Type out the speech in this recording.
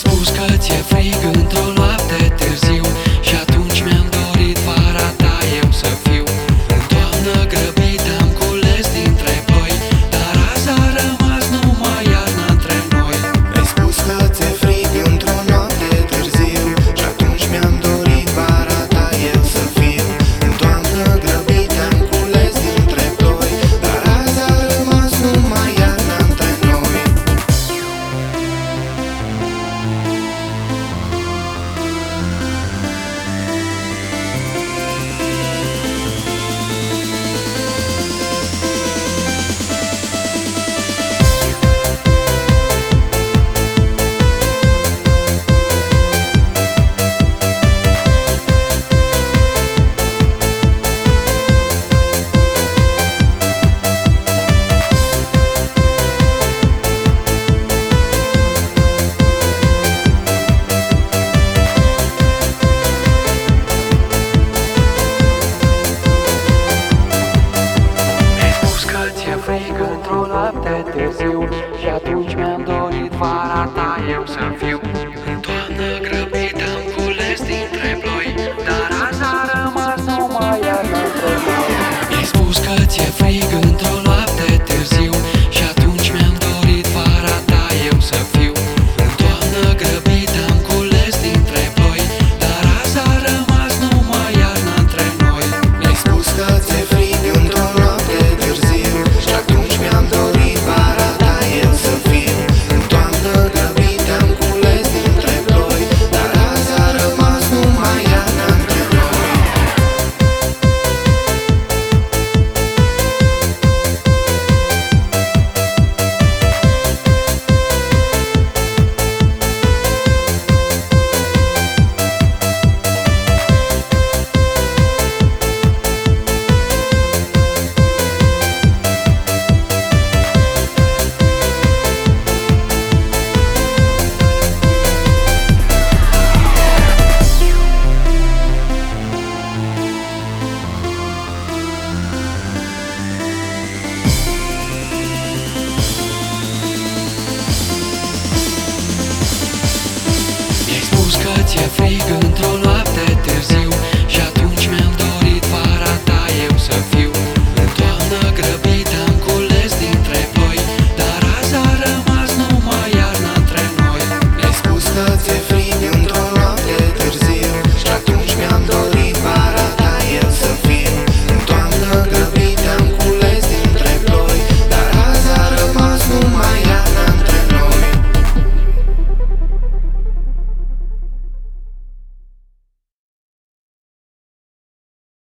spus că ți-e frig într-o noapte. te te se uși Și atunci mi-am Vegas.